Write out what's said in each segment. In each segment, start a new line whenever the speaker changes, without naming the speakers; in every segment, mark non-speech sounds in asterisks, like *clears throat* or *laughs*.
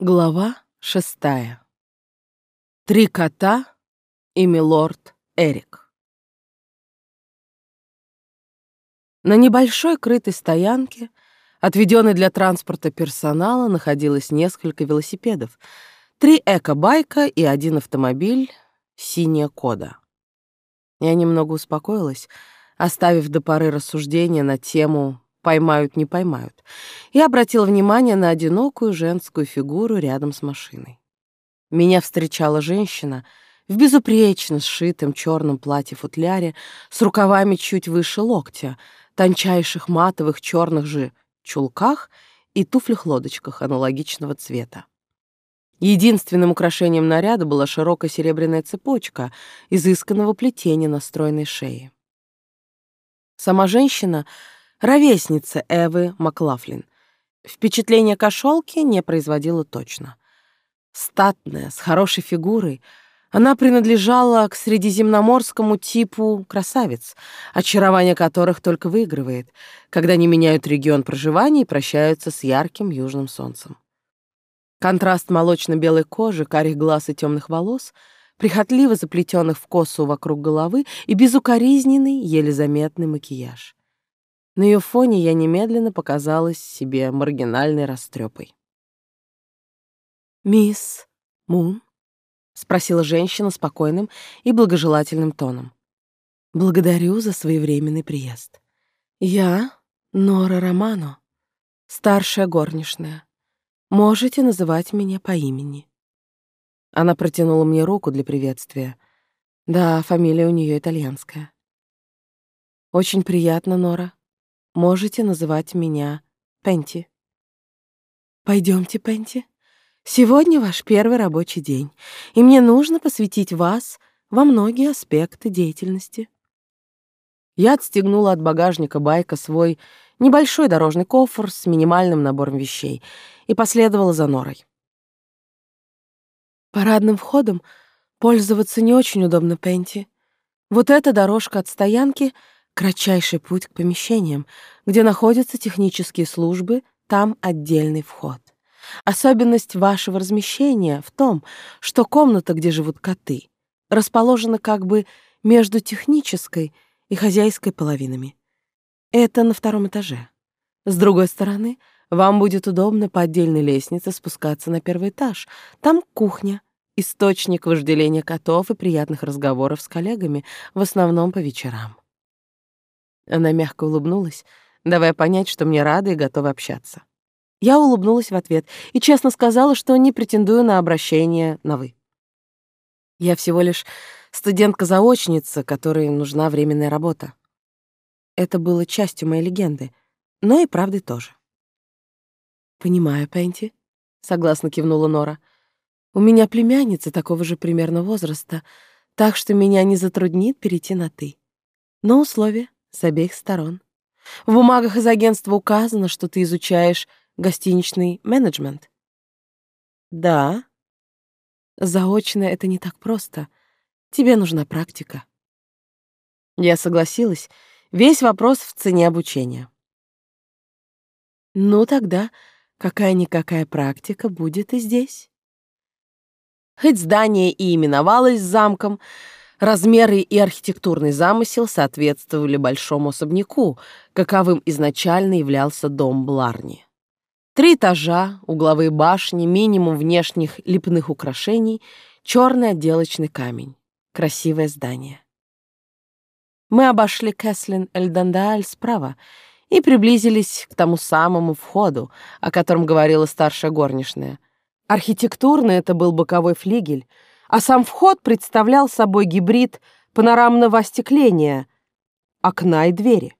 Глава шестая. Три кота и милорд Эрик. На небольшой крытой стоянке, отведенной для транспорта персонала, находилось несколько велосипедов, три эко-байка и один автомобиль «Синяя кода». Я немного успокоилась, оставив до поры рассуждения на тему поймают, не поймают, и обратила внимание на одинокую женскую фигуру рядом с машиной. Меня встречала женщина в безупречно сшитом черном платье-футляре с рукавами чуть выше локтя, тончайших матовых черных же чулках и туфлях-лодочках аналогичного цвета. Единственным украшением наряда была широкая серебряная цепочка изысканного плетения на стройной шее. Сама женщина — ровесница Эвы Маклафлин. Впечатление кошелки не производила точно. Статная, с хорошей фигурой, она принадлежала к средиземноморскому типу красавиц, очарование которых только выигрывает, когда они меняют регион проживания и прощаются с ярким южным солнцем. Контраст молочно-белой кожи, карих глаз и темных волос, прихотливо заплетенных в косу вокруг головы и безукоризненный, еле заметный макияж. На ее фоне я немедленно показалась себе маргинальной растрепой. «Мисс Мун?» — спросила женщина спокойным и благожелательным тоном. «Благодарю за своевременный приезд. Я Нора Романо, старшая горничная. Можете называть меня по имени». Она протянула мне руку для приветствия. Да, фамилия у нее итальянская. «Очень приятно, Нора. Можете называть меня Пенти. Пойдемте, Пенти. Сегодня ваш первый рабочий день, и мне нужно посвятить вас во многие аспекты деятельности. Я отстегнула от багажника байка свой небольшой дорожный кофр с минимальным набором вещей и последовала за Норой. Парадным входом пользоваться не очень удобно, Пенти. Вот эта дорожка от стоянки — Кратчайший путь к помещениям, где находятся технические службы, там отдельный вход. Особенность вашего размещения в том, что комната, где живут коты, расположена как бы между технической и хозяйской половинами. Это на втором этаже. С другой стороны, вам будет удобно по отдельной лестнице спускаться на первый этаж. Там кухня, источник вожделения котов и приятных разговоров с коллегами, в основном по вечерам. Она мягко улыбнулась, давая понять, что мне рада и готова общаться. Я улыбнулась в ответ и честно сказала, что не претендую на обращение на «вы». Я всего лишь студентка-заочница, которой нужна временная работа. Это было частью моей легенды, но и правды тоже. «Понимаю, Пенти», — согласно кивнула Нора. «У меня племянница такого же примерно возраста, так что меня не затруднит перейти на «ты». Но условия с обеих сторон. В бумагах из агентства указано, что ты изучаешь гостиничный менеджмент. Да. Заочно это не так просто. Тебе нужна практика. Я согласилась. Весь вопрос в цене обучения. Ну тогда какая-никакая практика будет и здесь. Хоть здание и именовалось замком, Размеры и архитектурный замысел соответствовали большому особняку, каковым изначально являлся дом Бларни. Три этажа, угловые башни, минимум внешних лепных украшений, черный отделочный камень. Красивое здание. Мы обошли Кэслин Эльдандааль справа и приблизились к тому самому входу, о котором говорила старшая горничная. Архитектурно это был боковой флигель — а сам вход представлял собой гибрид панорамного остекления, окна и двери.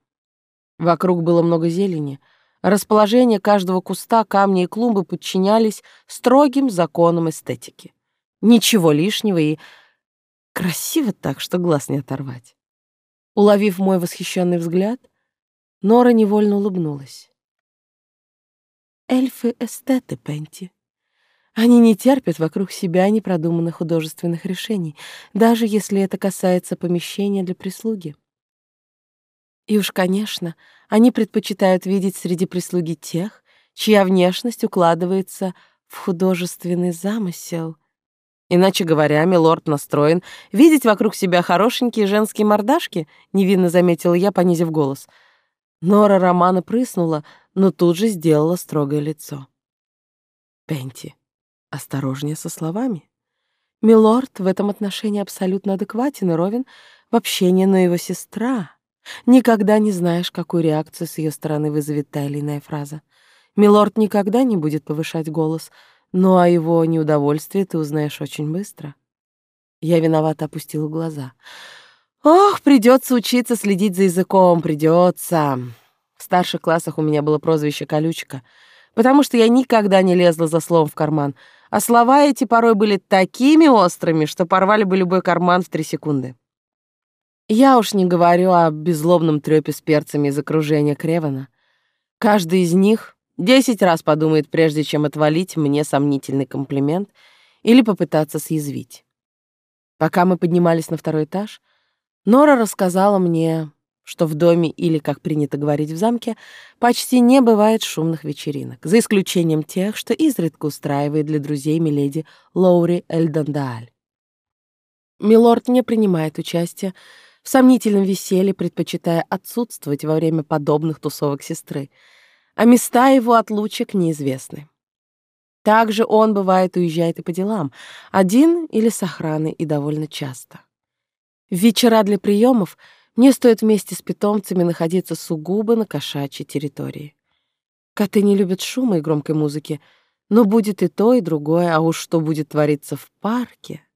Вокруг было много зелени. Расположение каждого куста, камня и клумбы подчинялись строгим законам эстетики. Ничего лишнего и красиво так, что глаз не оторвать. Уловив мой восхищенный взгляд, Нора невольно улыбнулась. «Эльфы-эстеты, Пенти», они не терпят вокруг себя непродуманных художественных решений, даже если это касается помещения для прислуги. И уж, конечно, они предпочитают видеть среди прислуги тех, чья внешность укладывается в художественный замысел. Иначе говоря, милорд настроен видеть вокруг себя хорошенькие женские мордашки, невинно заметила я, понизив голос. Нора Романа прыснула, но тут же сделала строгое лицо. Пенти, осторожнее со словами. Милорд в этом отношении абсолютно адекватен и ровен в общении, но его сестра... Никогда не знаешь, какую реакцию с ее стороны вызовет та или иная фраза. Милорд никогда не будет повышать голос, но о его неудовольствии ты узнаешь очень быстро. Я виновато опустила глаза. Ох, придется учиться следить за языком, придется. В старших классах у меня было прозвище «колючка», потому что я никогда не лезла за словом в карман, а слова эти порой были такими острыми, что порвали бы любой карман в три секунды. Я уж не говорю о безлобном трёпе с перцами из окружения Кревана. Каждый из них десять раз подумает, прежде чем отвалить мне сомнительный комплимент или попытаться съязвить. Пока мы поднимались на второй этаж, Нора рассказала мне, что в доме или, как принято говорить в замке, почти не бывает шумных вечеринок, за исключением тех, что изредка устраивает для друзей миледи Лоури Эльдандааль. Милорд не принимает участия в сомнительном веселье, предпочитая отсутствовать во время подобных тусовок сестры, а места его отлучек неизвестны. Также он, бывает, уезжает и по делам, один или с охраной, и довольно часто. В вечера для приемов мне стоит вместе с питомцами находиться сугубо на кошачьей территории. Коты не любят шума и громкой музыки, но будет и то, и другое, а уж что будет твориться в парке —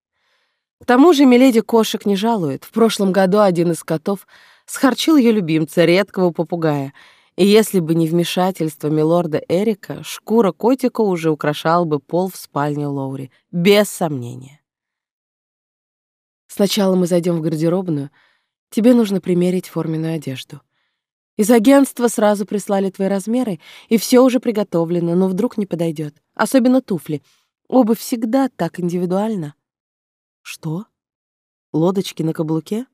к тому же Миледи кошек не жалует. В прошлом году один из котов схарчил ее любимца, редкого попугая, и если бы не вмешательство милорда Эрика, шкура котика уже украшал бы пол в спальне Лоури, без сомнения. Сначала мы зайдем в гардеробную. Тебе нужно примерить форменную одежду. Из агентства сразу прислали твои размеры, и все уже приготовлено, но вдруг не подойдет. Особенно туфли. Обувь всегда так индивидуально. Что? Лодочки на каблуке?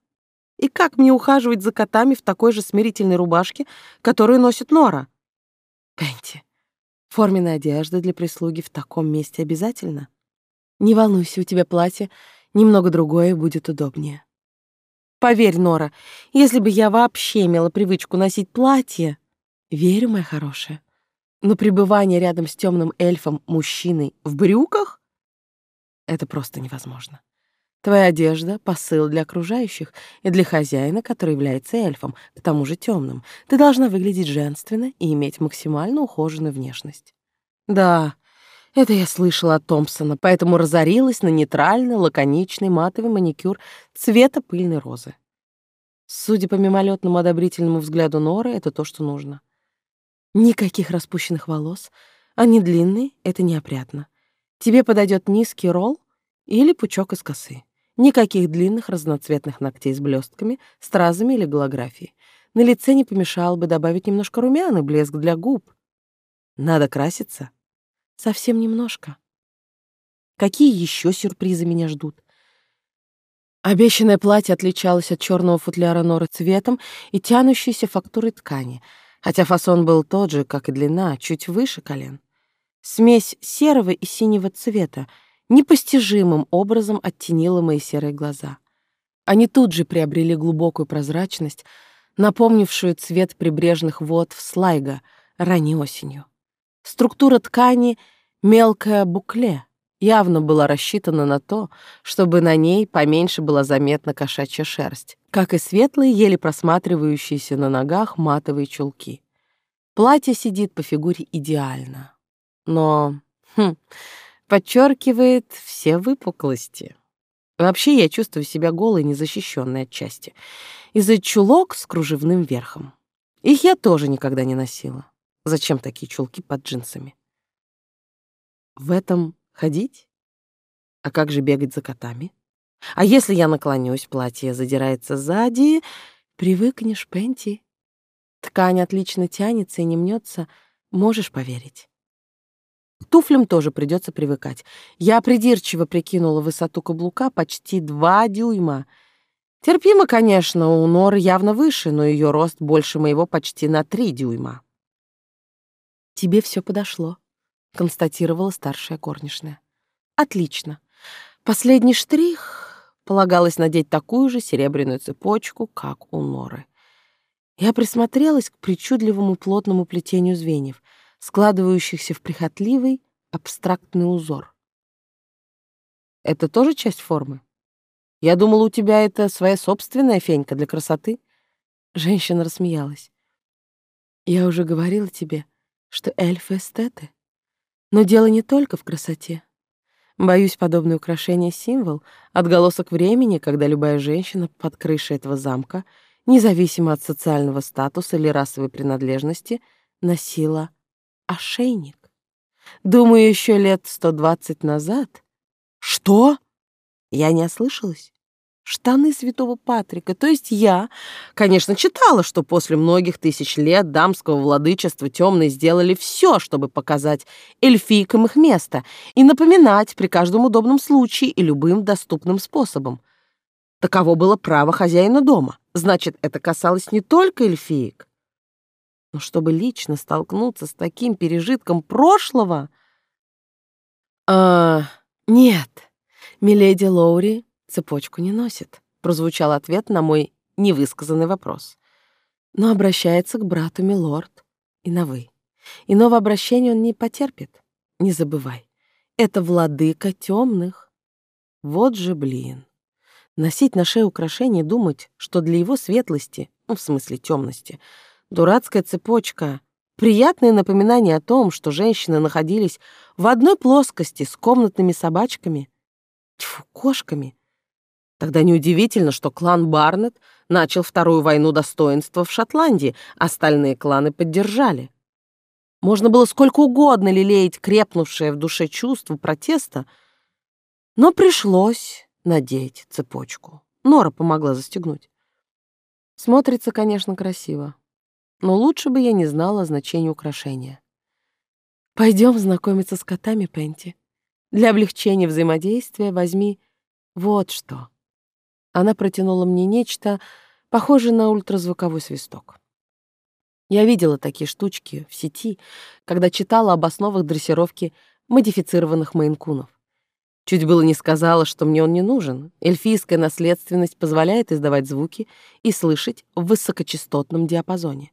И как мне ухаживать за котами в такой же смирительной рубашке, которую носит Нора? Пенти, форменная одежда для прислуги в таком месте обязательно? Не волнуйся, у тебя платье немного другое будет удобнее. Поверь, Нора, если бы я вообще имела привычку носить платье... Верю, моя хорошая. Но пребывание рядом с темным эльфом мужчиной в брюках — это просто невозможно. Твоя одежда — посыл для окружающих и для хозяина, который является эльфом, к тому же темным. Ты должна выглядеть женственно и иметь максимально ухоженную внешность. Да, это я слышала от Томпсона, поэтому разорилась на нейтральный, лаконичный матовый маникюр цвета пыльной розы. Судя по мимолетному одобрительному взгляду Норы, это то, что нужно. Никаких распущенных волос. Они длинные, это неопрятно. Тебе подойдет низкий ролл или пучок из косы. Никаких длинных разноцветных ногтей с блестками, стразами или голографией. На лице не помешало бы добавить немножко румян и блеск для губ. Надо краситься? Совсем немножко. Какие еще сюрпризы меня ждут? Обещанное платье отличалось от черного футляра норы цветом и тянущейся фактурой ткани, хотя фасон был тот же, как и длина, чуть выше колен. Смесь серого и синего цвета — непостижимым образом оттенила мои серые глаза. Они тут же приобрели глубокую прозрачность, напомнившую цвет прибрежных вод в Слайга ранней осенью. Структура ткани — мелкое букле, явно была рассчитана на то, чтобы на ней поменьше была заметна кошачья шерсть, как и светлые, еле просматривающиеся на ногах матовые чулки. Платье сидит по фигуре идеально. Но... Хм, подчеркивает все выпуклости. Вообще я чувствую себя голой, незащищенной отчасти. Из-за чулок с кружевным верхом. Их я тоже никогда не носила. Зачем такие чулки под джинсами? В этом ходить? А как же бегать за котами? А если я наклонюсь, платье задирается сзади, привыкнешь, Пенти. Ткань отлично тянется и не мнется, можешь поверить. К туфлям тоже придется привыкать. Я придирчиво прикинула высоту каблука почти два дюйма. Терпимо, конечно, у Норы явно выше, но ее рост больше моего почти на три дюйма. Тебе все подошло. констатировала старшая горничная. Отлично. Последний штрих полагалось надеть такую же серебряную цепочку, как у Норы. Я присмотрелась к причудливому плотному плетению звеньев, складывающихся в прихотливый абстрактный узор. Это тоже часть формы? Я думала, у тебя это своя собственная фенька для красоты. Женщина рассмеялась. Я уже говорила тебе, что эльфы эстеты. Но дело не только в красоте. Боюсь, подобное украшение — символ, отголосок времени, когда любая женщина под крышей этого замка, независимо от социального статуса или расовой принадлежности, носила ошейник. Думаю, еще лет сто двадцать назад. Что? Я не ослышалась? Штаны святого Патрика. То есть я, конечно, читала, что после многих тысяч лет дамского владычества темные сделали все, чтобы показать эльфийкам их место и напоминать при каждом удобном случае и любым доступным способом. Таково было право хозяина дома. Значит, это касалось не только эльфиек. Но чтобы лично столкнуться с таким пережитком прошлого... А, нет, миледи Лоури цепочку не носит, прозвучал ответ на мой невысказанный вопрос. Но обращается к брату милорд и на «вы». Иного обращения он не потерпит. Не забывай, это владыка темных. Вот же блин. Носить на шее украшение думать, что для его светлости, ну, в смысле темности, дурацкая цепочка — приятное напоминание о том, что женщины находились в одной плоскости с комнатными собачками, тьфу, кошками, Тогда неудивительно, что клан Барнетт начал вторую войну достоинства в Шотландии, остальные кланы поддержали. Можно было сколько угодно лелеять крепнувшее в душе чувство протеста, но пришлось надеть цепочку. Нора помогла застегнуть. Смотрится, конечно, красиво, но лучше бы я не знала значения украшения. Пойдем знакомиться с котами, Пенти. Для облегчения взаимодействия возьми вот что. Она протянула мне нечто, похожее на ультразвуковой свисток. Я видела такие штучки в сети, когда читала об основах дрессировки модифицированных мейнкунов. Чуть было не сказала, что мне он не нужен. Эльфийская наследственность позволяет издавать звуки и слышать в высокочастотном диапазоне.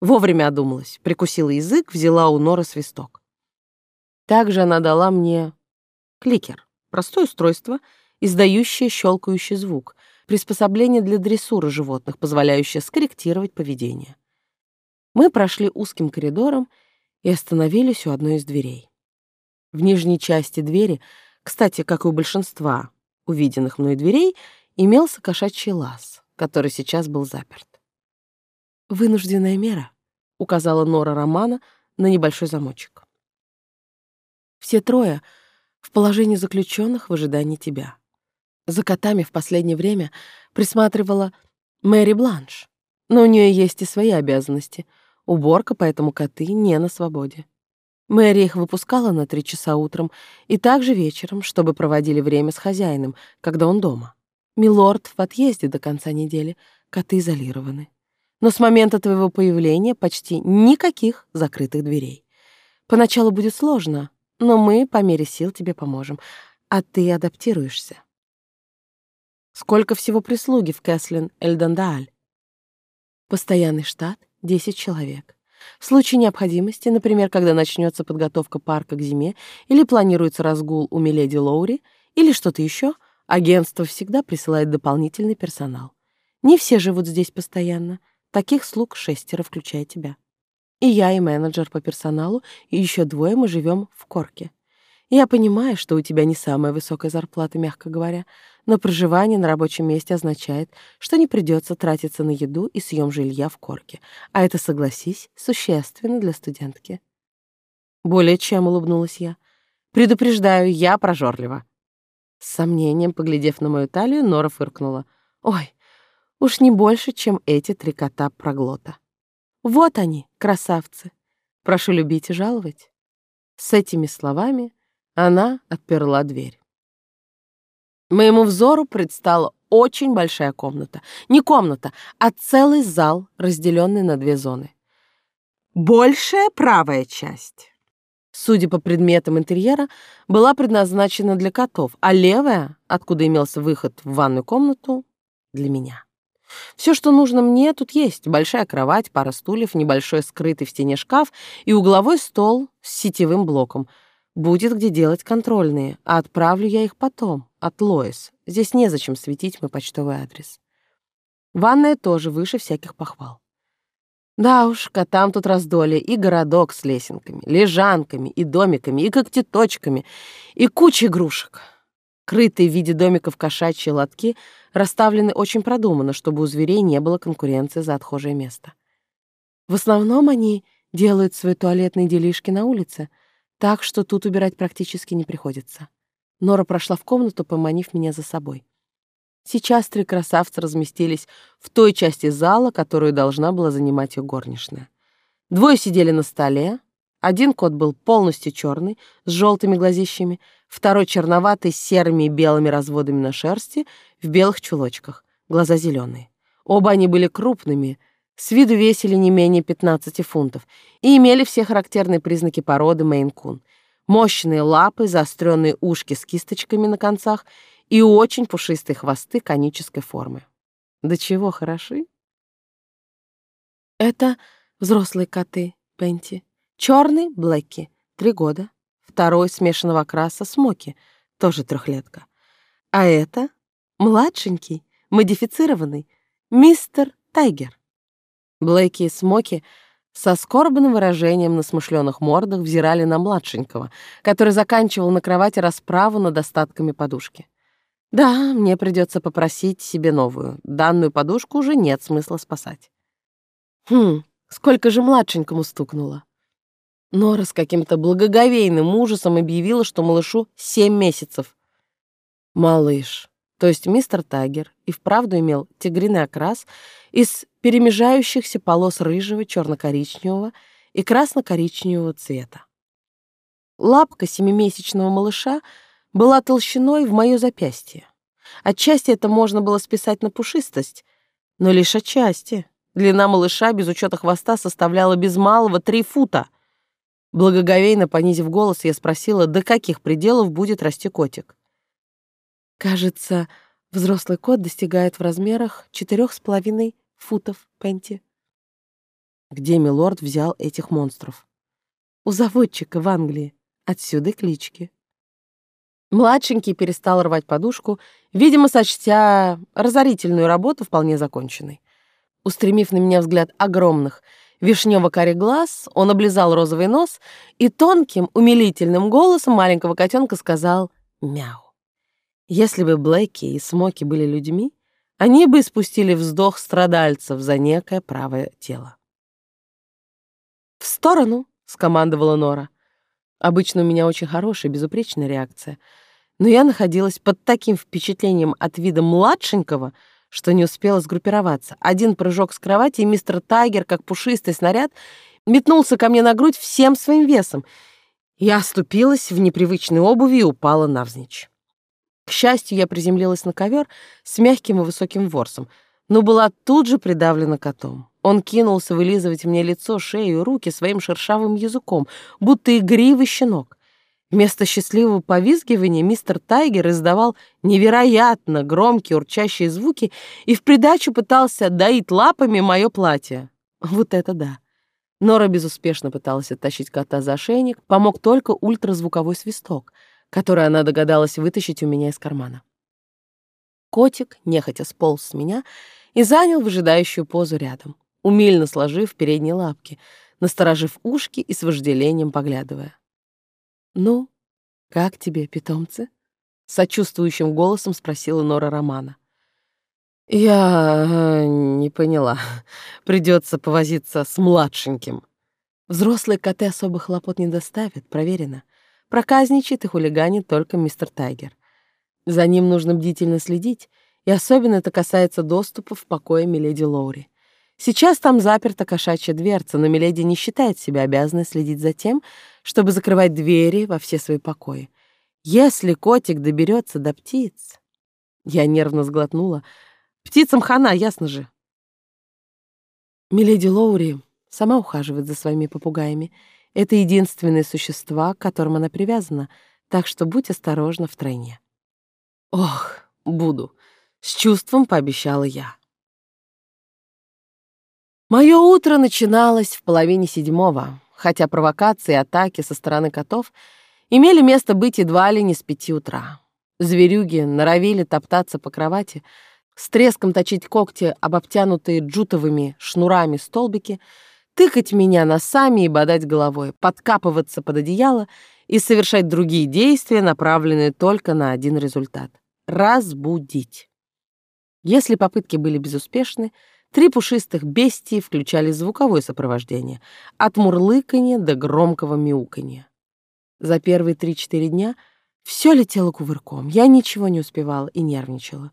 Вовремя одумалась, прикусила язык, взяла у Норы свисток. Также она дала мне кликер, простое устройство — издающее щелкающий звук, приспособление для дрессуры животных, позволяющее скорректировать поведение. Мы прошли узким коридором и остановились у одной из дверей. В нижней части двери, кстати, как и у большинства увиденных мной дверей, имелся кошачий лаз, который сейчас был заперт. «Вынужденная мера», — указала Нора Романа на небольшой замочек. «Все трое в положении заключенных в ожидании тебя. За котами в последнее время присматривала Мэри Бланш, но у нее есть и свои обязанности. Уборка, поэтому коты не на свободе. Мэри их выпускала на три часа утром и также вечером, чтобы проводили время с хозяином, когда он дома. Милорд в отъезде до конца недели, коты изолированы. Но с момента твоего появления почти никаких закрытых дверей. Поначалу будет сложно, но мы по мере сил тебе поможем, а ты адаптируешься. Сколько всего прислуги в Кэслин Эльдандааль? Постоянный штат — 10 человек. В случае необходимости, например, когда начнется подготовка парка к зиме или планируется разгул у Миледи Лоури или что-то еще, агентство всегда присылает дополнительный персонал. Не все живут здесь постоянно. Таких слуг шестеро, включая тебя. И я, и менеджер по персоналу, и еще двое мы живем в Корке. Я понимаю, что у тебя не самая высокая зарплата, мягко говоря, но проживание на рабочем месте означает, что не придется тратиться на еду и съем жилья в корке, а это, согласись, существенно для студентки. Более чем улыбнулась я. Предупреждаю, я прожорлива. С сомнением, поглядев на мою талию, Нора фыркнула. Ой, уж не больше, чем эти три кота проглота. Вот они, красавцы. Прошу любить и жаловать. С этими словами она отперла дверь. Моему взору предстала очень большая комната. Не комната, а целый зал, разделенный на две зоны. Большая правая часть судя по предметам интерьера, была предназначена для котов, а левая, откуда имелся выход в ванную комнату, для меня. Все, что нужно мне, тут есть. Большая кровать, пара стульев, небольшой скрытый в стене шкаф и угловой стол с сетевым блоком. Будет где делать контрольные, а отправлю я их потом, от Лоис. Здесь незачем светить мой почтовый адрес. Ванная тоже выше всяких похвал. Да уж, котам тут раздолье и городок с лесенками, лежанками и домиками, и когтеточками, и куча игрушек. Крытые в виде домиков кошачьи лотки расставлены очень продуманно, чтобы у зверей не было конкуренции за отхожее место. В основном они делают свои туалетные делишки на улице, так что тут убирать практически не приходится. Нора прошла в комнату, поманив меня за собой. Сейчас три красавца разместились в той части зала, которую должна была занимать их горничная. Двое сидели на столе, один кот был полностью черный, с желтыми глазищами, второй черноватый, с серыми и белыми разводами на шерсти, в белых чулочках, глаза зеленые. Оба они были крупными, с виду весили не менее 15 фунтов и имели все характерные признаки породы мейн-кун. Мощные лапы, заостренные ушки с кисточками на концах и очень пушистые хвосты конической формы. До чего хороши? Это взрослые коты, Пенти. Черный — Блэки, три года. Второй смешанного окраса — Смоки, тоже трехлетка. А это младшенький, модифицированный, мистер Тайгер. Блэки и Смоки со скорбным выражением на смышленых мордах взирали на младшенького, который заканчивал на кровати расправу над остатками подушки. Да, мне придется попросить себе новую. Данную подушку уже нет смысла спасать. Хм, сколько же младшенькому стукнуло. Нора с каким-то благоговейным ужасом объявила, что малышу семь месяцев. Малыш, то есть мистер Тагер, и вправду имел тигриный окрас из перемежающихся полос рыжего, черно-коричневого и красно-коричневого цвета. Лапка семимесячного малыша была толщиной в мое запястье. Отчасти это можно было списать на пушистость, но лишь отчасти. Длина малыша без учета хвоста составляла без малого три фута — Благоговейно понизив голос, я спросила, до каких пределов будет расти котик. Кажется, взрослый кот достигает в размерах четырех с половиной футов, Пенти. Где милорд взял этих монстров? У заводчика в Англии. Отсюда клички. Младшенький перестал рвать подушку, видимо, сочтя разорительную работу вполне законченной. Устремив на меня взгляд огромных, вишнево-карий глаз, он облизал розовый нос и тонким, умилительным голосом маленького котенка сказал «мяу». Если бы Блэки и Смоки были людьми, они бы испустили вздох страдальцев за некое правое тело. «В сторону!» — скомандовала Нора. Обычно у меня очень хорошая, безупречная реакция, но я находилась под таким впечатлением от вида младшенького — что не успела сгруппироваться. Один прыжок с кровати, и мистер Тайгер, как пушистый снаряд, метнулся ко мне на грудь всем своим весом. Я оступилась в непривычной обуви и упала навзничь. К счастью, я приземлилась на ковер с мягким и высоким ворсом, но была тут же придавлена котом. Он кинулся вылизывать мне лицо, шею и руки своим шершавым языком, будто игривый щенок. Вместо счастливого повизгивания мистер Тайгер издавал невероятно громкие урчащие звуки и в придачу пытался доить лапами мое платье. Вот это да. Нора безуспешно пыталась оттащить кота за ошейник, помог только ультразвуковой свисток, который она догадалась вытащить у меня из кармана. Котик нехотя сполз с меня и занял выжидающую позу рядом, умильно сложив передние лапки, насторожив ушки и с вожделением поглядывая. «Ну, как тебе, питомцы?» — сочувствующим голосом спросила Нора Романа. «Я э, не поняла. *laughs* Придется повозиться с младшеньким». Взрослые коты особо хлопот не доставят, проверено. Проказничает и хулиганит только мистер Тайгер. За ним нужно бдительно следить, и особенно это касается доступа в покое миледи Лоури. Сейчас там заперта кошачья дверца, но Миледи не считает себя обязанной следить за тем, чтобы закрывать двери во все свои покои. Если котик доберется до птиц... Я нервно сглотнула. Птицам хана, ясно же. Миледи Лоури сама ухаживает за своими попугаями. Это единственные существа, к которым она привязана, так что будь осторожна втройне. Ох, буду. С чувством пообещала я. Мое утро начиналось в половине седьмого, хотя провокации и атаки со стороны котов имели место быть едва ли не с пяти утра. Зверюги норовили топтаться по кровати, с треском точить когти об обтянутые джутовыми шнурами столбики, тыкать меня носами и бодать головой, подкапываться под одеяло и совершать другие действия, направленные только на один результат — разбудить. Если попытки были безуспешны, три пушистых бестии включали звуковое сопровождение, от мурлыканья до громкого мяуканья. За первые три-четыре дня все летело кувырком, я ничего не успевала и нервничала.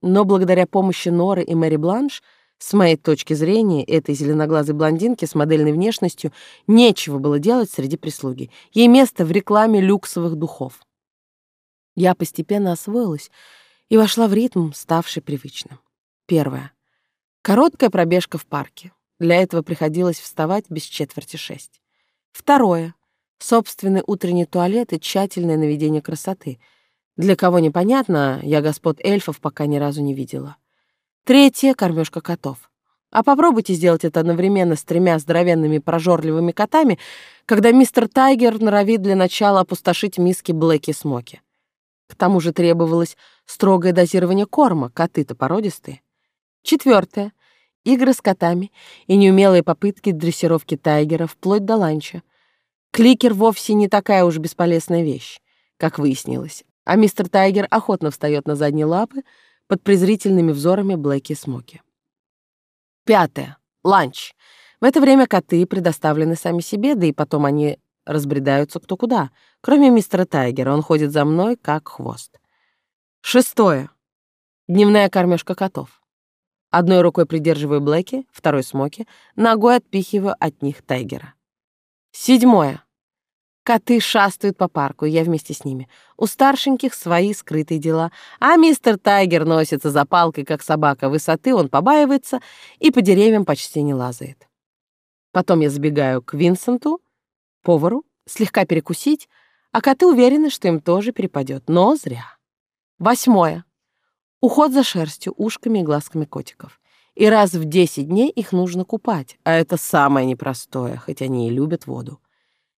Но благодаря помощи Норы и Мэри Бланш, с моей точки зрения, этой зеленоглазой блондинке с модельной внешностью нечего было делать среди прислуги. Ей место в рекламе люксовых духов. Я постепенно освоилась и вошла в ритм, ставший привычным. Первое. Короткая пробежка в парке. Для этого приходилось вставать без четверти шесть. Второе. Собственный утренний туалет и тщательное наведение красоты. Для кого непонятно, я господ эльфов пока ни разу не видела. Третье — кормежка котов. А попробуйте сделать это одновременно с тремя здоровенными прожорливыми котами, когда мистер Тайгер норовит для начала опустошить миски Блэки-Смоки. К тому же требовалось строгое дозирование корма, коты-то породистые. Четвертое — игры с котами и неумелые попытки дрессировки тайгера вплоть до ланча. Кликер вовсе не такая уж бесполезная вещь, как выяснилось, а мистер Тайгер охотно встает на задние лапы под презрительными взорами Блэки Смоки. Пятое. Ланч. В это время коты предоставлены сами себе, да и потом они разбредаются кто куда. Кроме мистера Тайгера, он ходит за мной, как хвост. Шестое. Дневная кормежка котов. Одной рукой придерживаю Блэки, второй Смоки, ногой отпихиваю от них Тайгера. Седьмое. Коты шастают по парку, я вместе с ними. У старшеньких свои скрытые дела, а мистер Тайгер носится за палкой, как собака. Высоты он побаивается и по деревьям почти не лазает. Потом я забегаю к Винсенту, повару, слегка перекусить, а коты уверены, что им тоже перепадет, но зря. Восьмое. Уход за шерстью, ушками и глазками котиков. И раз в десять дней их нужно купать, а это самое непростое, хоть они и любят воду.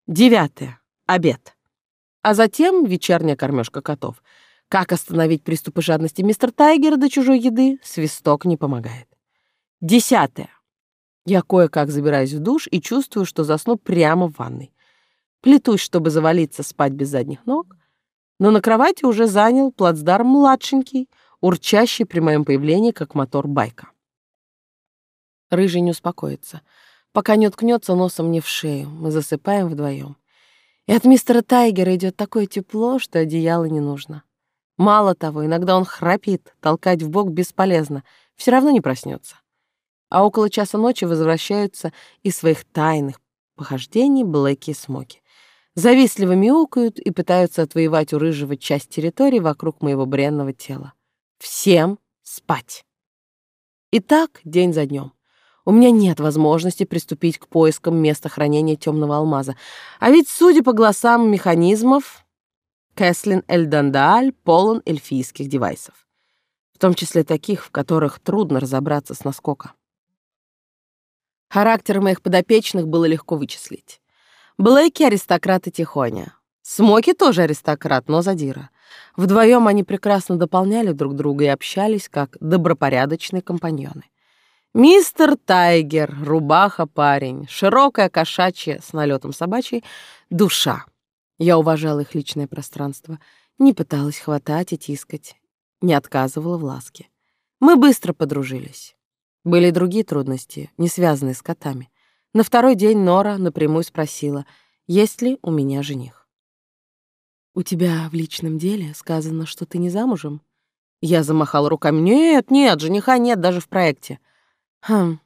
Девятое. Обед. А затем вечерняя кормежка котов. Как остановить приступы жадности мистер Тайгера до чужой еды, свисток не помогает. Десятое. Я кое-как забираюсь в душ и чувствую, что засну прямо в ванной. Плетусь, чтобы завалиться спать без задних ног, но на кровати уже занял плацдарм младшенький, урчащий при моем появлении, как мотор байка. Рыжий не успокоится, пока не уткнется носом мне в шею. Мы засыпаем вдвоем. И от мистера Тайгера идет такое тепло, что одеяло не нужно. Мало того, иногда он храпит, толкать в бок бесполезно, все равно не проснется. А около часа ночи возвращаются из своих тайных похождений Блэки и Смоки завистливо мяукают и пытаются отвоевать у рыжего часть территории вокруг моего бренного тела. Всем спать. И так день за днем. У меня нет возможности приступить к поискам места хранения темного алмаза. А ведь, судя по голосам механизмов, Кэслин Эльдандаль полон эльфийских девайсов. В том числе таких, в которых трудно разобраться с наскока. Характер моих подопечных было легко вычислить. Блэки — аристократ и тихоня. Смоки тоже аристократ, но задира. Вдвоем они прекрасно дополняли друг друга и общались как добропорядочные компаньоны. Мистер Тайгер, рубаха парень, широкая кошачья с налетом собачьей, душа. Я уважала их личное пространство, не пыталась хватать и тискать, не отказывала в ласке. Мы быстро подружились. Были другие трудности, не связанные с котами. На второй день Нора напрямую спросила, есть ли у меня жених. «У тебя в личном деле сказано, что ты не замужем?» Я замахала руками. «Нет, нет, жениха нет даже в проекте». «Хм.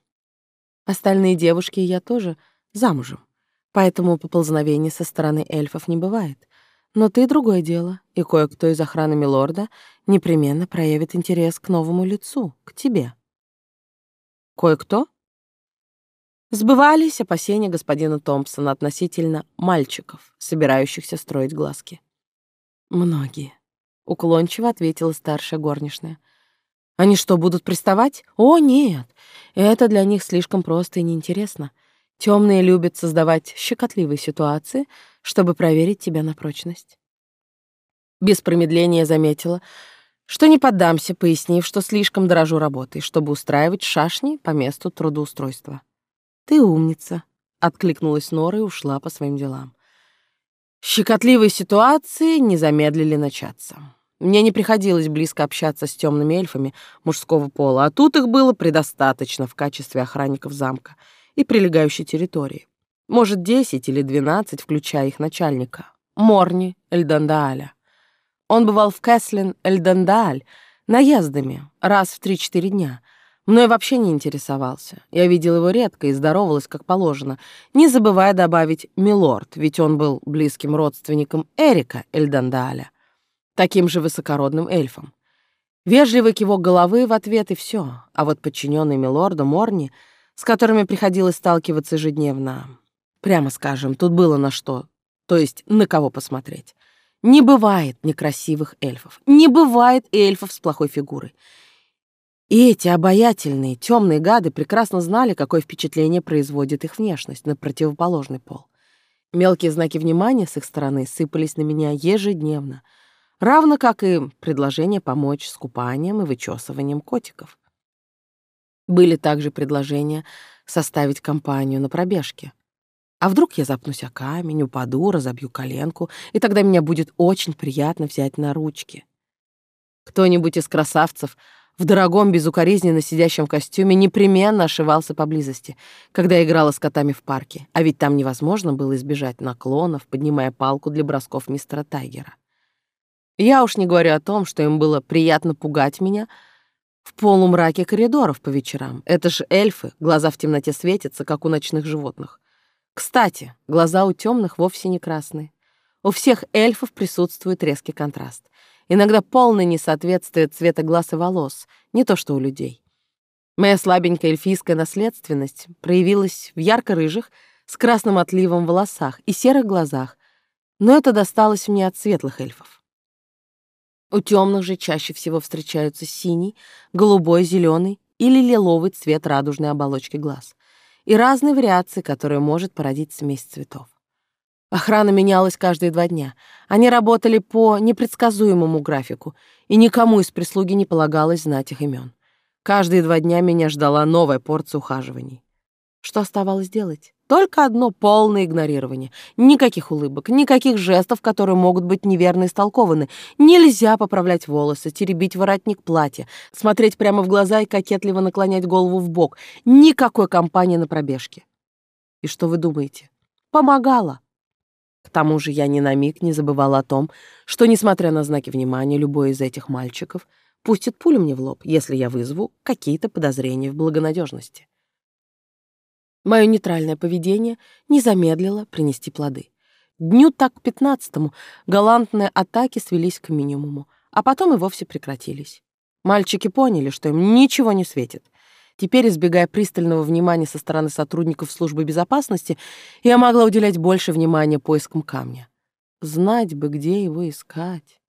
Остальные девушки и я тоже замужем, поэтому поползновений со стороны эльфов не бывает. Но ты другое дело, и кое-кто из охраны Милорда непременно проявит интерес к новому лицу, к тебе». «Кое-кто?» Сбывались опасения господина Томпсона относительно мальчиков, собирающихся строить глазки. «Многие», — уклончиво ответила старшая горничная. «Они что, будут приставать? О, нет, это для них слишком просто и неинтересно. Темные любят создавать щекотливые ситуации, чтобы проверить тебя на прочность». Без промедления заметила, что не поддамся, пояснив, что слишком дорожу работой, чтобы устраивать шашни по месту трудоустройства. «Ты умница», — откликнулась Нора и ушла по своим делам. Щекотливые ситуации не замедлили начаться. Мне не приходилось близко общаться с темными эльфами мужского пола, а тут их было предостаточно в качестве охранников замка и прилегающей территории. Может, десять или двенадцать, включая их начальника, Морни Эльдандааля. Он бывал в Кэслин Эльдандааль наездами раз в три-четыре дня — Мной вообще не интересовался. Я видел его редко и здоровалась как положено, не забывая добавить «милорд», ведь он был близким родственником Эрика Эльдандаля, таким же высокородным эльфом. Вежливый кивок головы в ответ и все, а вот подчиненный милорда Морни, с которыми приходилось сталкиваться ежедневно, прямо скажем, тут было на что, то есть на кого посмотреть. Не бывает некрасивых эльфов, не бывает эльфов с плохой фигурой. И эти обаятельные, темные гады прекрасно знали, какое впечатление производит их внешность на противоположный пол. Мелкие знаки внимания с их стороны сыпались на меня ежедневно, равно как и предложения помочь с купанием и вычесыванием котиков. Были также предложения составить компанию на пробежке. А вдруг я запнусь о камень, упаду, разобью коленку, и тогда меня будет очень приятно взять на ручки. Кто-нибудь из красавцев — в дорогом, безукоризненно сидящем костюме непременно ошивался поблизости, когда играла с котами в парке, а ведь там невозможно было избежать наклонов, поднимая палку для бросков мистера Тайгера. Я уж не говорю о том, что им было приятно пугать меня в полумраке коридоров по вечерам. Это же эльфы, глаза в темноте светятся, как у ночных животных. Кстати, глаза у темных вовсе не красные. У всех эльфов присутствует резкий контраст. Иногда полное несоответствие цвета глаз и волос, не то что у людей. Моя слабенькая эльфийская наследственность проявилась в ярко-рыжих, с красным отливом волосах и серых глазах, но это досталось мне от светлых эльфов. У темных же чаще всего встречаются синий, голубой, зеленый или лиловый цвет радужной оболочки глаз и разные вариации, которые может породить смесь цветов. Охрана менялась каждые два дня. Они работали по непредсказуемому графику, и никому из прислуги не полагалось знать их имен. Каждые два дня меня ждала новая порция ухаживаний. Что оставалось делать? Только одно полное игнорирование. Никаких улыбок, никаких жестов, которые могут быть неверно истолкованы. Нельзя поправлять волосы, теребить воротник платья, смотреть прямо в глаза и кокетливо наклонять голову в бок. Никакой компании на пробежке. И что вы думаете? Помогала. К тому же я ни на миг не забывала о том, что, несмотря на знаки внимания, любой из этих мальчиков пустит пулю мне в лоб, если я вызову какие-то подозрения в благонадежности. Мое нейтральное поведение не замедлило принести плоды. Дню так к пятнадцатому галантные атаки свелись к минимуму, а потом и вовсе прекратились. Мальчики поняли, что им ничего не светит, Теперь, избегая пристального внимания со стороны сотрудников службы безопасности, я могла уделять больше внимания поискам камня. Знать бы, где его искать.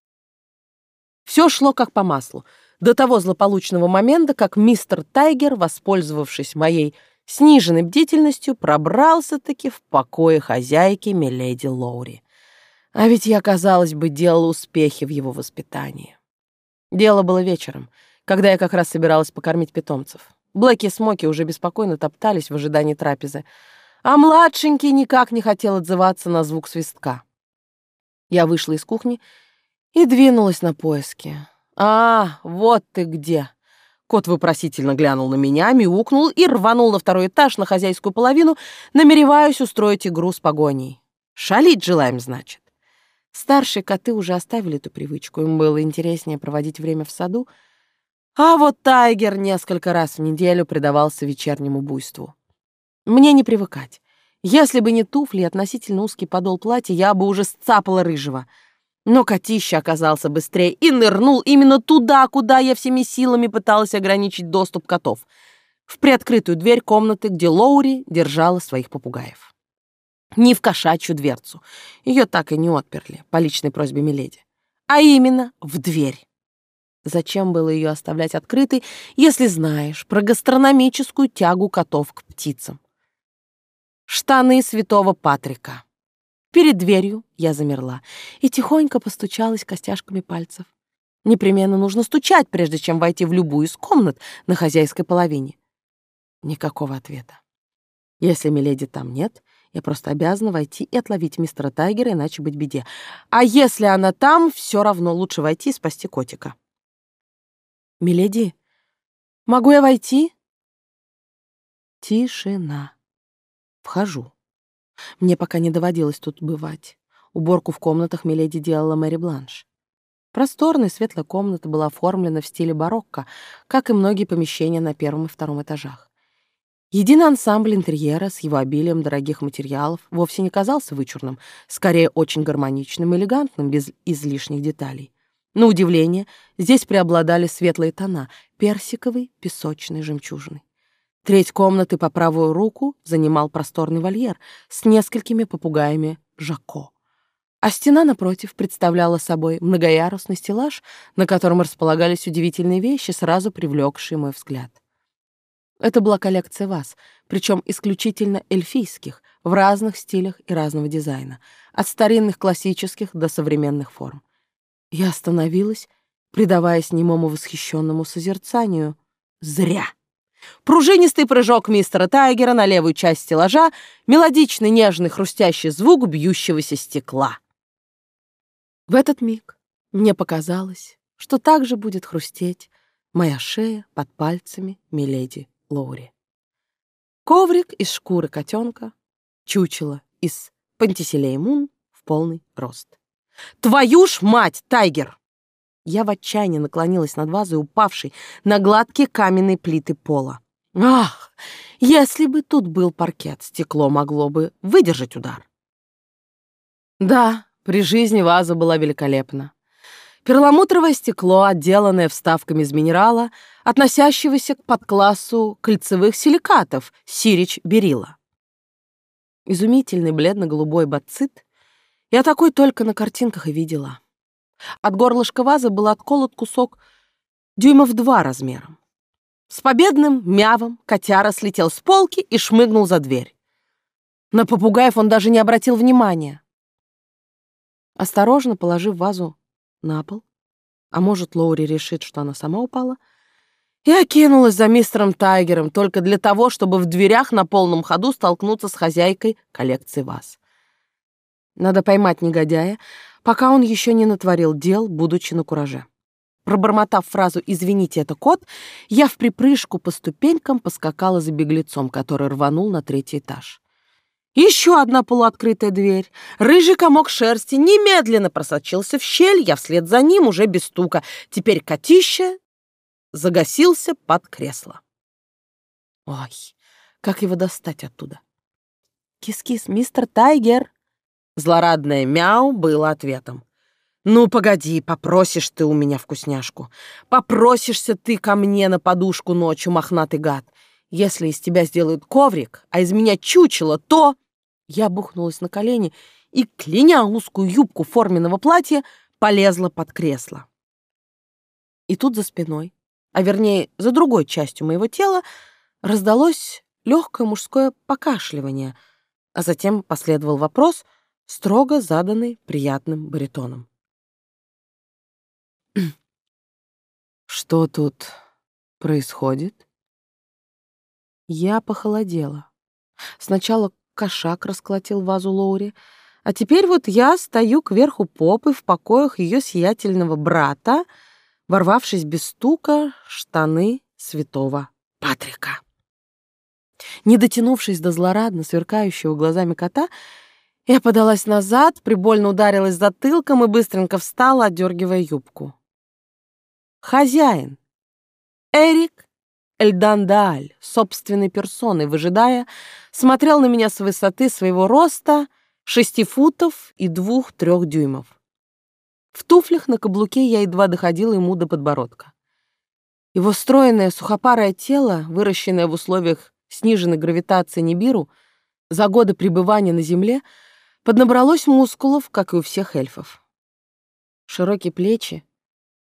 Все шло как по маслу. До того злополучного момента, как мистер Тайгер, воспользовавшись моей сниженной бдительностью, пробрался-таки в покое хозяйки Миледи Лоури. А ведь я, казалось бы, делала успехи в его воспитании. Дело было вечером, когда я как раз собиралась покормить питомцев. Блэки и Смоки уже беспокойно топтались в ожидании трапезы, а младшенький никак не хотел отзываться на звук свистка. Я вышла из кухни и двинулась на поиски. «А, вот ты где!» Кот вопросительно глянул на меня, мяукнул и рванул на второй этаж на хозяйскую половину, намереваясь устроить игру с погоней. Шалить желаем, значит. Старшие коты уже оставили эту привычку, им было интереснее проводить время в саду, а вот Тайгер несколько раз в неделю предавался вечернему буйству. Мне не привыкать. Если бы не туфли и относительно узкий подол платья, я бы уже сцапала рыжего. Но котище оказался быстрее и нырнул именно туда, куда я всеми силами пыталась ограничить доступ котов. в приоткрытую дверь комнаты, где Лоури держала своих попугаев. Не в кошачью дверцу. Ее так и не отперли, по личной просьбе Миледи. А именно в дверь. Зачем было ее оставлять открытой, если знаешь про гастрономическую тягу котов к птицам? Штаны святого Патрика. Перед дверью я замерла и тихонько постучалась костяшками пальцев. Непременно нужно стучать, прежде чем войти в любую из комнат на хозяйской половине. Никакого ответа. Если Миледи там нет, я просто обязана войти и отловить мистера Тайгера, иначе быть беде. А если она там, все равно лучше войти и спасти котика. «Миледи, могу я войти?» Тишина. Вхожу. Мне пока не доводилось тут бывать. Уборку в комнатах Миледи делала Мэри Бланш. Просторная светлая комната была оформлена в стиле барокко, как и многие помещения на первом и втором этажах. Единый ансамбль интерьера с его обилием дорогих материалов вовсе не казался вычурным, скорее очень гармоничным и элегантным, без излишних деталей. На удивление, здесь преобладали светлые тона — персиковый, песочный, жемчужный. Треть комнаты по правую руку занимал просторный вольер с несколькими попугаями Жако. А стена напротив представляла собой многоярусный стеллаж, на котором располагались удивительные вещи, сразу привлекшие мой взгляд. Это была коллекция ваз, причем исключительно эльфийских, в разных стилях и разного дизайна, от старинных классических до современных форм. Я остановилась, предаваясь немому восхищенному созерцанию. Зря. Пружинистый прыжок мистера Тайгера на левую часть стеллажа, мелодичный нежный хрустящий звук бьющегося стекла. В этот миг мне показалось, что так же будет хрустеть моя шея под пальцами миледи Лоури. Коврик из шкуры котенка, чучело из пантиселеймун в полный рост. Твою ж мать, Тайгер! Я в отчаянии наклонилась над вазой, упавшей на гладкие каменные плиты пола. Ах, если бы тут был паркет, стекло могло бы выдержать удар. Да, при жизни ваза была великолепна. Перламутровое стекло, отделанное вставками из минерала, относящегося к подклассу кольцевых силикатов сирич-берила. Изумительный бледно-голубой бацит я такой только на картинках и видела. От горлышка вазы был отколот кусок дюймов два размером. С победным мявом котяра слетел с полки и шмыгнул за дверь. На попугаев он даже не обратил внимания. Осторожно положив вазу на пол, а может, Лоури решит, что она сама упала, я кинулась за мистером Тайгером только для того, чтобы в дверях на полном ходу столкнуться с хозяйкой коллекции ваз. Надо поймать негодяя, пока он еще не натворил дел, будучи на кураже. Пробормотав фразу «Извините, это кот», я в припрыжку по ступенькам поскакала за беглецом, который рванул на третий этаж. Еще одна полуоткрытая дверь. Рыжий комок шерсти немедленно просочился в щель, я вслед за ним уже без стука. Теперь котище загасился под кресло. Ой, как его достать оттуда? Кис-кис, мистер Тайгер. Злорадное мяу было ответом. «Ну, погоди, попросишь ты у меня вкусняшку. Попросишься ты ко мне на подушку ночью, мохнатый гад. Если из тебя сделают коврик, а из меня чучело, то...» Я бухнулась на колени и, кляня узкую юбку форменного платья, полезла под кресло. И тут за спиной, а вернее за другой частью моего тела, раздалось легкое мужское покашливание, а затем последовал вопрос — строго заданный приятным баритоном. *clears throat* «Что тут происходит?» Я похолодела. Сначала кошак расколотил вазу Лоури, а теперь вот я стою кверху попы в покоях ее сиятельного брата, ворвавшись без стука штаны святого Патрика. Не дотянувшись до злорадно сверкающего глазами кота, я подалась назад, прибольно ударилась затылком и быстренько встала, отдергивая юбку. Хозяин. Эрик Эльдандааль, собственной персоной, выжидая, смотрел на меня с высоты своего роста шести футов и двух-трех дюймов. В туфлях на каблуке я едва доходила ему до подбородка. Его стройное сухопарое тело, выращенное в условиях сниженной гравитации Нибиру, за годы пребывания на Земле поднабралось мускулов, как и у всех эльфов. Широкие плечи,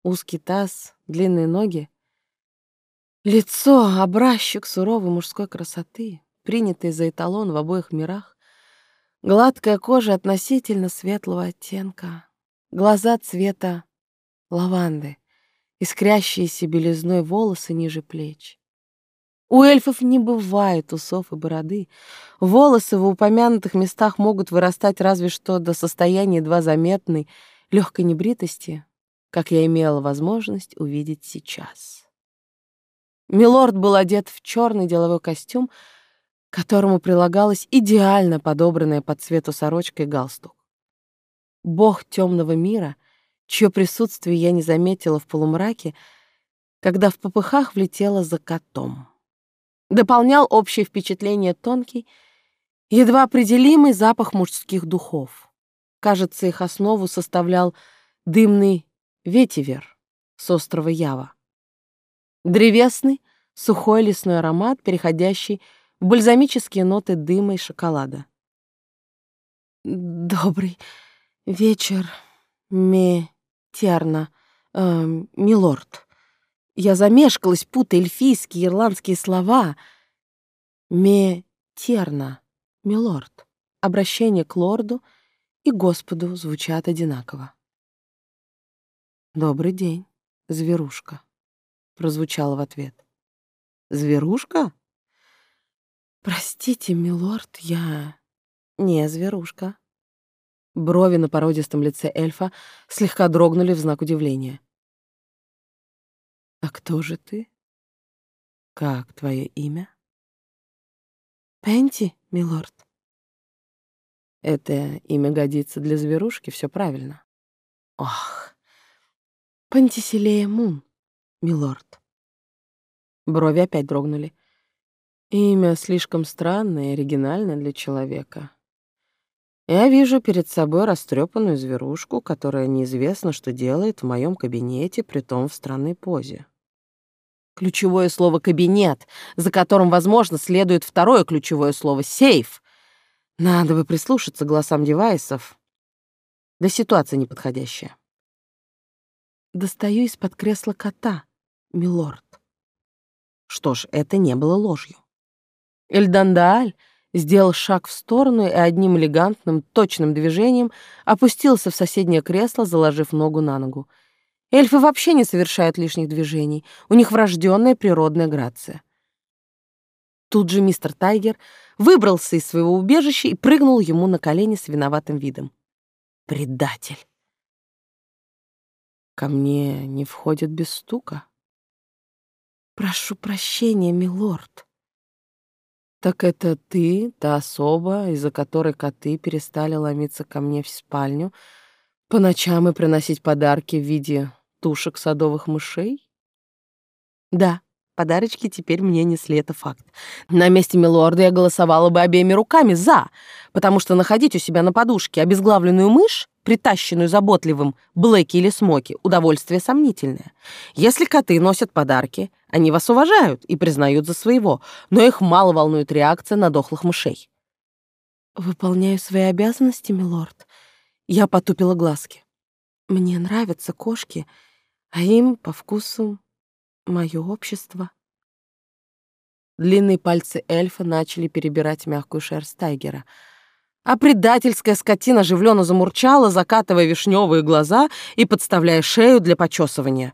узкий таз, длинные ноги. Лицо — образчик суровой мужской красоты, принятый за эталон в обоих мирах. Гладкая кожа относительно светлого оттенка. Глаза цвета лаванды, искрящиеся белизной волосы ниже плеч. У эльфов не бывает усов и бороды. Волосы в упомянутых местах могут вырастать разве что до состояния едва заметной легкой небритости, как я имела возможность увидеть сейчас. Милорд был одет в черный деловой костюм, которому прилагалась идеально подобранная под цвету сорочка и галстук. Бог темного мира, чье присутствие я не заметила в полумраке, когда в попыхах влетела за котом. Дополнял общее впечатление тонкий, едва определимый запах мужских духов. Кажется, их основу составлял дымный ветивер с острова Ява. Древесный, сухой лесной аромат, переходящий в бальзамические ноты дыма и шоколада. «Добрый вечер, Метерна, э, милорд», я замешкалась, путая эльфийские ирландские слова. «Ме-терна», «милорд». Обращение к лорду и господу звучат одинаково. «Добрый день, зверушка», — прозвучало в ответ. «Зверушка?» «Простите, милорд, я не зверушка». Брови на породистом лице эльфа слегка дрогнули в знак удивления. А кто же ты? Как твое имя? Пенти, милорд. Это имя годится для зверушки, все правильно. Ох, Пантиселея Мун, милорд. Брови опять дрогнули. Имя слишком странное и оригинальное для человека. Я вижу перед собой растрепанную зверушку, которая неизвестно, что делает в моем кабинете, притом в странной позе. Ключевое слово «кабинет», за которым, возможно, следует второе ключевое слово «сейф». Надо бы прислушаться к голосам девайсов. Да ситуация неподходящая. Достаю из-под кресла кота, милорд. Что ж, это не было ложью. Эльдандааль сделал шаг в сторону и одним элегантным, точным движением опустился в соседнее кресло, заложив ногу на ногу — Эльфы вообще не совершают лишних движений. У них врожденная природная грация. Тут же мистер Тайгер выбрался из своего убежища и прыгнул ему на колени с виноватым видом. Предатель. Ко мне не входит без стука. Прошу прощения, милорд. Так это ты, та особа, из-за которой коты перестали ломиться ко мне в спальню по ночам и приносить подарки в виде тушек садовых мышей? Да, подарочки теперь мне несли это факт. На месте милорда я голосовала бы обеими руками «за», потому что находить у себя на подушке обезглавленную мышь, притащенную заботливым Блэки или Смоки, удовольствие сомнительное. Если коты носят подарки, они вас уважают и признают за своего, но их мало волнует реакция на дохлых мышей. «Выполняю свои обязанности, милорд». Я потупила глазки. «Мне нравятся кошки», а им по вкусу мое общество. Длинные пальцы эльфа начали перебирать мягкую шерсть тайгера, а предательская скотина оживленно замурчала, закатывая вишневые глаза и подставляя шею для почесывания.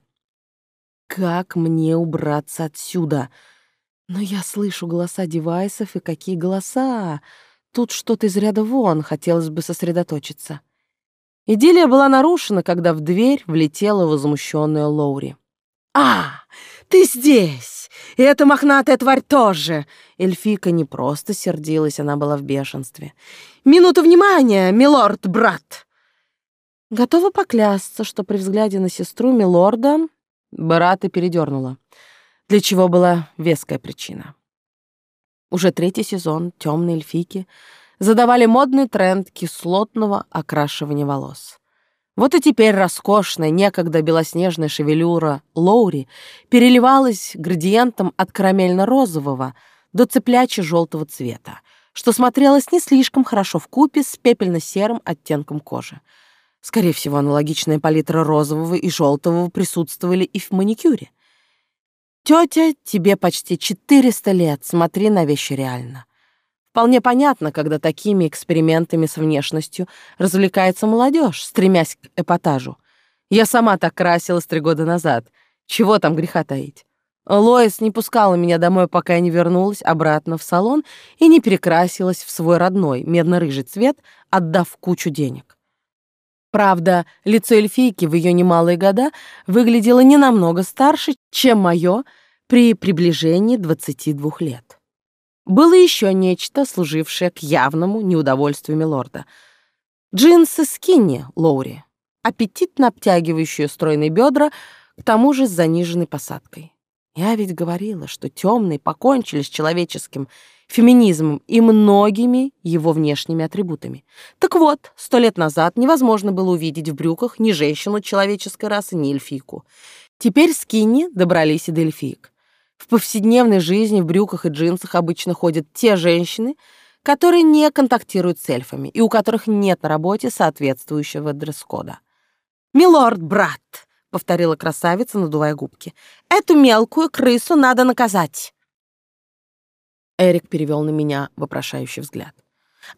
Как мне убраться отсюда? Но я слышу голоса девайсов, и какие голоса! Тут что-то из ряда вон, хотелось бы сосредоточиться. Идиллия была нарушена, когда в дверь влетела возмущенная Лоури. «А, ты здесь! И эта мохнатая тварь тоже!» Эльфика не просто сердилась, она была в бешенстве. «Минуту внимания, милорд-брат!» Готова поклясться, что при взгляде на сестру милорда брата передернула, для чего была веская причина. Уже третий сезон «Темной эльфики» задавали модный тренд кислотного окрашивания волос. Вот и теперь роскошная, некогда белоснежная шевелюра Лоури переливалась градиентом от карамельно-розового до цепляче-желтого цвета, что смотрелось не слишком хорошо в купе с пепельно-серым оттенком кожи. Скорее всего, аналогичная палитра розового и желтого присутствовали и в маникюре. Тетя, тебе почти 400 лет, смотри на вещи реально. Вполне понятно, когда такими экспериментами с внешностью развлекается молодежь, стремясь к эпатажу. Я сама так красилась три года назад. Чего там греха таить? Лоис не пускала меня домой, пока я не вернулась обратно в салон и не перекрасилась в свой родной медно-рыжий цвет, отдав кучу денег. Правда, лицо эльфийки в ее немалые года выглядело не намного старше, чем мое при приближении 22 лет. Было еще нечто, служившее к явному неудовольствию милорда. Джинсы скинни Лоури, аппетитно обтягивающие стройные бедра, к тому же с заниженной посадкой. Я ведь говорила, что темные покончили с человеческим феминизмом и многими его внешними атрибутами. Так вот, сто лет назад невозможно было увидеть в брюках ни женщину человеческой расы, ни эльфийку. Теперь скинни добрались и до эльфиек. В повседневной жизни в брюках и джинсах обычно ходят те женщины, которые не контактируют с эльфами и у которых нет на работе соответствующего дресс-кода. «Милорд, брат!» — повторила красавица, надувая губки. «Эту мелкую крысу надо наказать!» Эрик перевел на меня вопрошающий взгляд.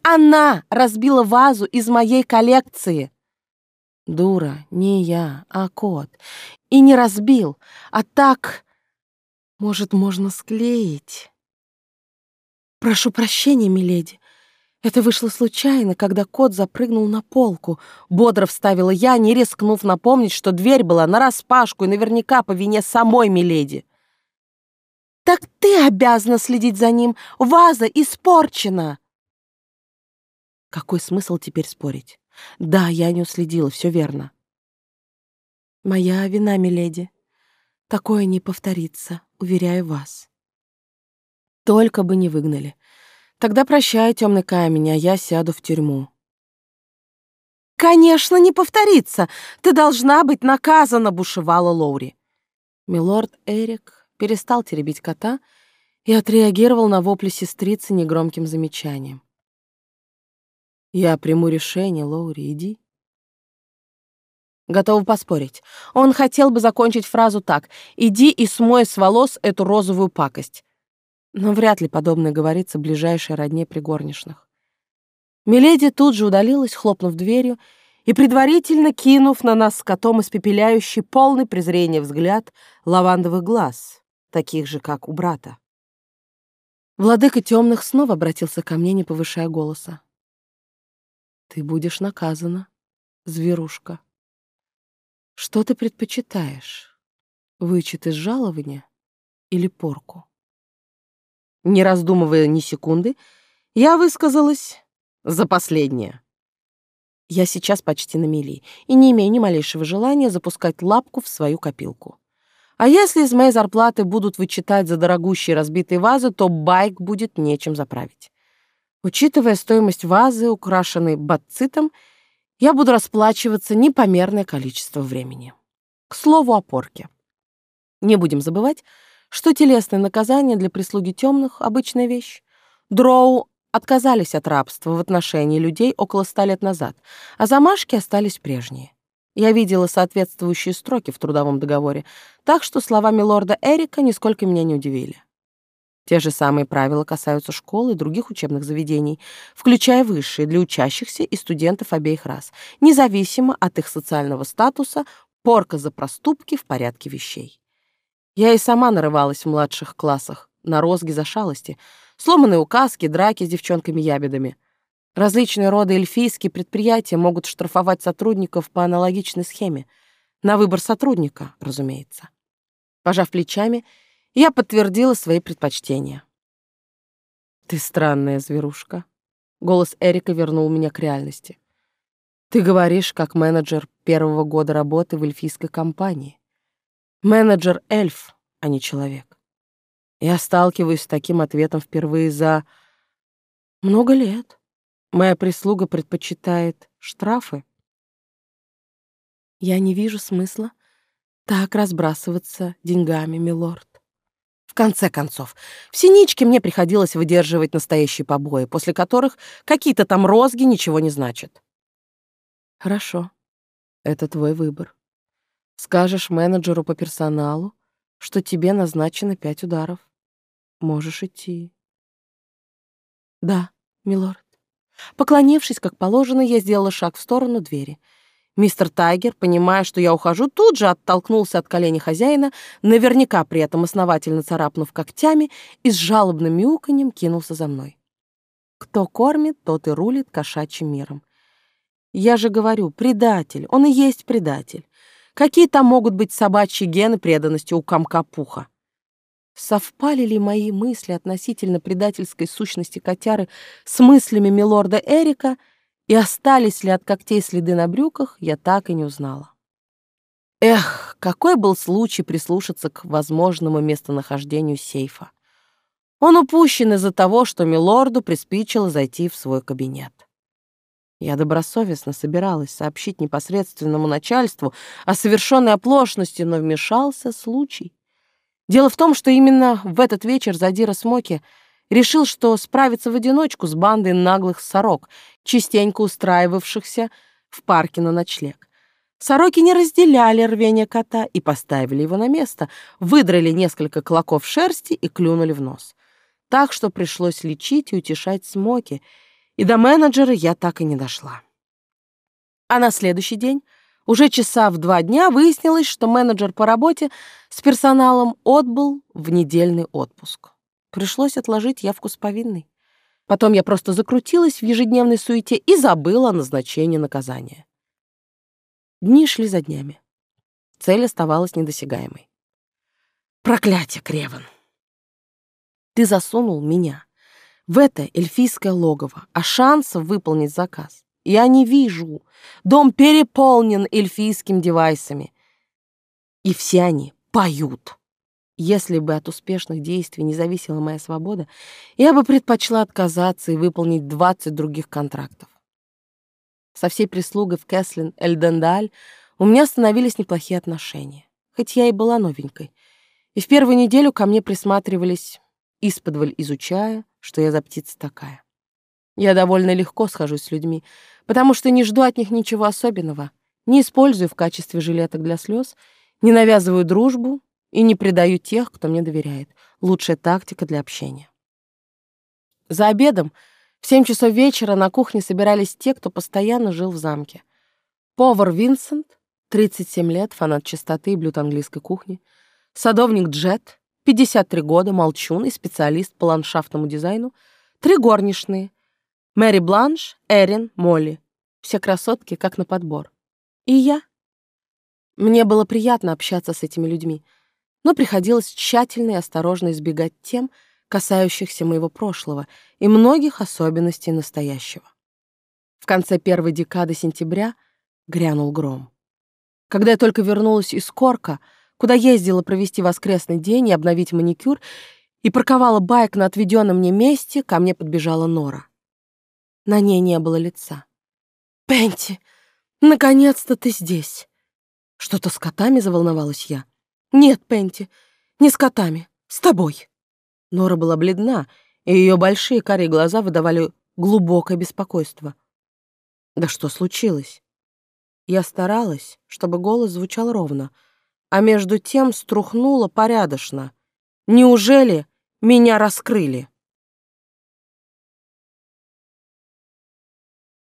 «Она разбила вазу из моей коллекции!» «Дура, не я, а кот. И не разбил, а так... Может, можно склеить?» «Прошу прощения, миледи. Это вышло случайно, когда кот запрыгнул на полку. Бодро вставила я, не рискнув напомнить, что дверь была нараспашку и наверняка по вине самой миледи. Так ты обязана следить за ним. Ваза испорчена. Какой смысл теперь спорить? Да, я не уследила, все верно. Моя вина, миледи. Такое не повторится, уверяю вас. Только бы не выгнали. Тогда прощай, темный камень, а я сяду в тюрьму. «Конечно, не повторится! Ты должна быть наказана!» — бушевала Лоури. Милорд Эрик перестал теребить кота и отреагировал на вопли сестрицы негромким замечанием. «Я приму решение, Лоури, иди». Готова поспорить. Он хотел бы закончить фразу так «Иди и смой с волос эту розовую пакость». Но вряд ли подобное говорится ближайшей родне пригорничных. Миледи тут же удалилась, хлопнув дверью, и, предварительно кинув на нас с котом испепеляющий, полный презрения взгляд лавандовых глаз, таких же, как у брата. Владыка темных снова обратился ко мне, не повышая голоса. «Ты будешь наказана, зверушка. Что ты предпочитаешь? Вычет из жалования или порку?» Не раздумывая ни секунды, я высказалась за последнее. Я сейчас почти на мели и не имею ни малейшего желания запускать лапку в свою копилку. А если из моей зарплаты будут вычитать за дорогущие разбитые вазы, то байк будет нечем заправить. Учитывая стоимость вазы, украшенной бацитом, я буду расплачиваться непомерное количество времени. К слову о порке. Не будем забывать, что телесное наказание для прислуги темных — обычная вещь. Дроу отказались от рабства в отношении людей около ста лет назад, а замашки остались прежние. Я видела соответствующие строки в трудовом договоре, так что слова милорда Эрика нисколько меня не удивили. Те же самые правила касаются школ и других учебных заведений, включая высшие для учащихся и студентов обеих рас, независимо от их социального статуса, порка за проступки в порядке вещей. Я и сама нарывалась в младших классах на розги за шалости, сломанные указки, драки с девчонками-ябедами — Различные роды эльфийские предприятия могут штрафовать сотрудников по аналогичной схеме. На выбор сотрудника, разумеется. Пожав плечами, я подтвердила свои предпочтения. «Ты странная зверушка». Голос Эрика вернул меня к реальности. «Ты говоришь, как менеджер первого года работы в эльфийской компании. Менеджер эльф, а не человек. Я сталкиваюсь с таким ответом впервые за много лет. Моя прислуга предпочитает штрафы. Я не вижу смысла так разбрасываться деньгами, милорд. В конце концов, в Синичке мне приходилось выдерживать настоящие побои, после которых какие-то там розги ничего не значат. Хорошо, это твой выбор. Скажешь менеджеру по персоналу, что тебе назначено пять ударов. Можешь идти. Да, милорд. Поклонившись, как положено, я сделала шаг в сторону двери — Мистер Тайгер, понимая, что я ухожу, тут же оттолкнулся от колени хозяина, наверняка при этом основательно царапнув когтями и с жалобным мяуканьем кинулся за мной. Кто кормит, тот и рулит кошачьим миром. Я же говорю, предатель, он и есть предатель. Какие там могут быть собачьи гены преданности у комка пуха? Совпали ли мои мысли относительно предательской сущности котяры с мыслями милорда Эрика — и остались ли от когтей следы на брюках, я так и не узнала. Эх, какой был случай прислушаться к возможному местонахождению сейфа. Он упущен из-за того, что милорду приспичило зайти в свой кабинет. Я добросовестно собиралась сообщить непосредственному начальству о совершенной оплошности, но вмешался случай. Дело в том, что именно в этот вечер Задира Смоки решил, что справится в одиночку с бандой наглых сорок, частенько устраивавшихся в парке на ночлег. Сороки не разделяли рвение кота и поставили его на место, выдрали несколько клоков шерсти и клюнули в нос. Так что пришлось лечить и утешать Смоки, и до менеджера я так и не дошла. А на следующий день, уже часа в два дня, выяснилось, что менеджер по работе с персоналом отбыл в недельный отпуск. Пришлось отложить явку с повинной. Потом я просто закрутилась в ежедневной суете и забыла о назначении наказания. Дни шли за днями. Цель оставалась недосягаемой. Проклятие, Креван! Ты засунул меня в это эльфийское логово, а шансов выполнить заказ я не вижу. Дом переполнен эльфийскими девайсами. И все они поют. Если бы от успешных действий не зависела моя свобода, я бы предпочла отказаться и выполнить 20 других контрактов. Со всей прислугой в Кэслин Эльдендаль у меня становились неплохие отношения, хоть я и была новенькой. И в первую неделю ко мне присматривались, исподволь изучая, что я за птица такая. Я довольно легко схожусь с людьми, потому что не жду от них ничего особенного, не использую в качестве жилеток для слез, не навязываю дружбу и не предаю тех, кто мне доверяет. Лучшая тактика для общения. За обедом в семь часов вечера на кухне собирались те, кто постоянно жил в замке. Повар Винсент, 37 лет, фанат чистоты и блюд английской кухни. Садовник Джет, 53 года, молчун и специалист по ландшафтному дизайну. Три горничные. Мэри Бланш, Эрин, Молли. Все красотки, как на подбор. И я. Мне было приятно общаться с этими людьми — но приходилось тщательно и осторожно избегать тем, касающихся моего прошлого и многих особенностей настоящего. В конце первой декады сентября грянул гром. Когда я только вернулась из Корка, куда ездила провести воскресный день и обновить маникюр, и парковала байк на отведенном мне месте, ко мне подбежала Нора. На ней не было лица. «Пенти, наконец-то ты здесь!» Что-то с котами заволновалась я. «Нет, Пенти, не с котами, с тобой». Нора была бледна, и ее большие карие глаза выдавали глубокое беспокойство. «Да что случилось?» Я старалась, чтобы голос звучал ровно, а между тем струхнула порядочно. «Неужели меня раскрыли?»